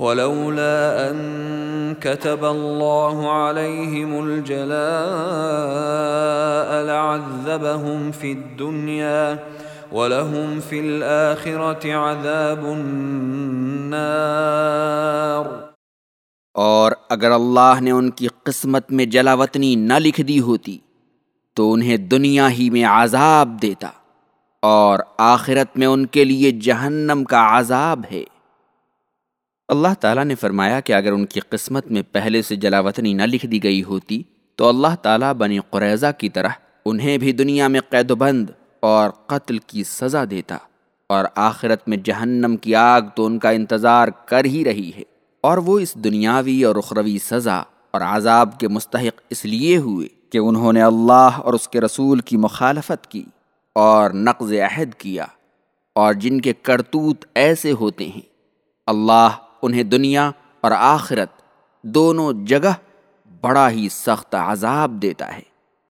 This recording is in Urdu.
ولولا أن كتب الله عليهم الجلاء لعذبهم في الدنيا ولهم في الآخرة عذاب النار۔ اور اگر اللہ نے ان کی قسمت میں جلاوطنی نہ لکھ دی ہوتی، تو انہیں دنیا ہی میں عذاب دیتا اور آخرت میں ان کے لیے جہنم کا عذاب ہے۔ اللہ تعالیٰ نے فرمایا کہ اگر ان کی قسمت میں پہلے سے جلاوطنی نہ لکھ دی گئی ہوتی، تو اللہ تعالیٰ بنی قریضہ کی طرح انہیں بھی دنیا میں قید و بند اور قتل کی سزا دیتا، اور آخرت میں جہنم کی آگ تو ان کا انتظار کر ہی رہی ہے۔ اور وہ اس دنیاوی اور اخروی سزا اور عذاب کے مستحق اس لیے ہوئے کہ انہوں نے اللہ اور اس کے رسول کی مخالفت کی اور نقض عہد کیا، اور جن کے کرتوت ایسے ہوتے ہیں، اللہ انہیں دنیا اور آخرت دونوں جگہ بڑا ہی سخت عذاب دیتا ہے۔